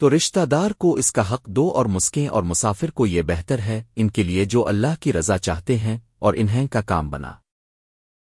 تو رشتہ دار کو اس کا حق دو اور مسکیں اور مسافر کو یہ بہتر ہے ان کے لیے جو اللہ کی رضا چاہتے ہیں اور انہیں کا کام بنا۔